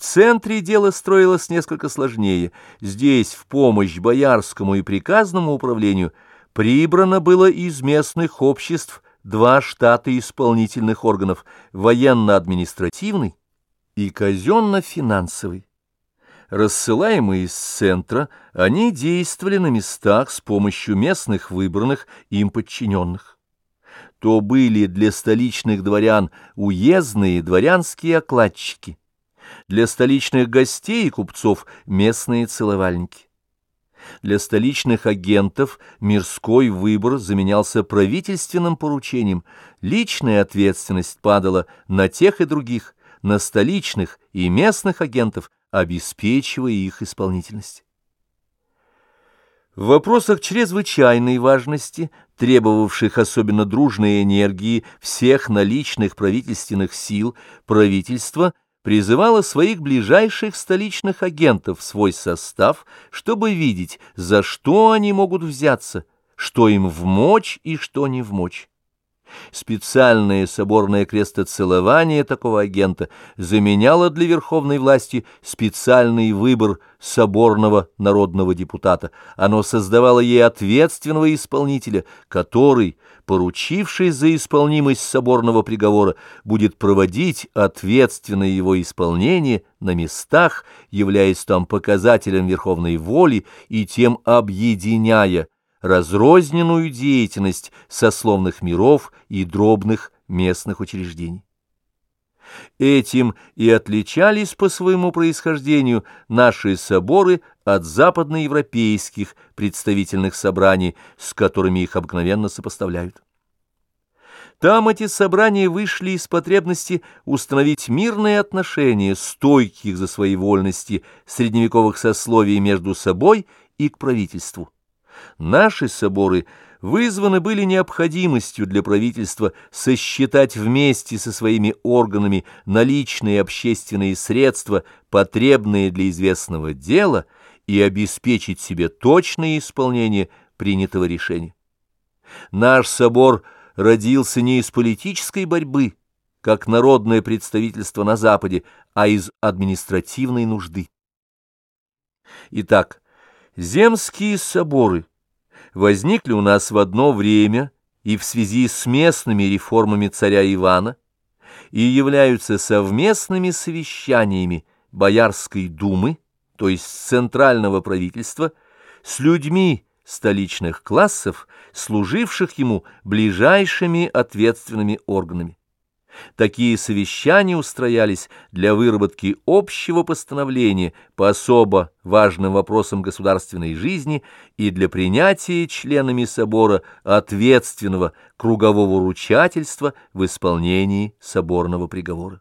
В центре дело строилось несколько сложнее. Здесь в помощь боярскому и приказному управлению прибрано было из местных обществ два штата исполнительных органов – военно-административный и казенно-финансовый. Рассылаемые из центра, они действовали на местах с помощью местных выбранных им подчиненных. То были для столичных дворян уездные дворянские окладчики, для столичных гостей и купцов местные целовальники. Для столичных агентов мирской выбор заменялся правительственным поручением, личная ответственность падала на тех и других, на столичных и местных агентов, обеспечивая их исполнительность. В вопросах чрезвычайной важности, требовавших особенно дружной энергии всех наличных правительственных сил, правительство – призывала своих ближайших столичных агентов в свой состав, чтобы видеть, за что они могут взяться, что им в мочь и что не в мочь. Специальное соборное крестоцелование такого агента заменяло для верховной власти специальный выбор соборного народного депутата. Оно создавало ей ответственного исполнителя, который, поручившись за исполнимость соборного приговора, будет проводить ответственное его исполнение на местах, являясь там показателем верховной воли и тем объединяя разрозненную деятельность сословных миров и дробных местных учреждений. Этим и отличались по своему происхождению наши соборы от западноевропейских представительных собраний, с которыми их обыкновенно сопоставляют. Там эти собрания вышли из потребности установить мирные отношения стойких за свои вольности средневековых сословий между собой и к правительству. Наши соборы вызваны были необходимостью для правительства сосчитать вместе со своими органами наличные общественные средства, потребные для известного дела, и обеспечить себе точное исполнение принятого решения. Наш собор родился не из политической борьбы, как народное представительство на Западе, а из административной нужды. Итак, земские соборы – возникли у нас в одно время и в связи с местными реформами царя Ивана и являются совместными совещаниями Боярской думы, то есть центрального правительства, с людьми столичных классов, служивших ему ближайшими ответственными органами. Такие совещания устроялись для выработки общего постановления по особо важным вопросам государственной жизни и для принятия членами собора ответственного кругового ручательства в исполнении соборного приговора.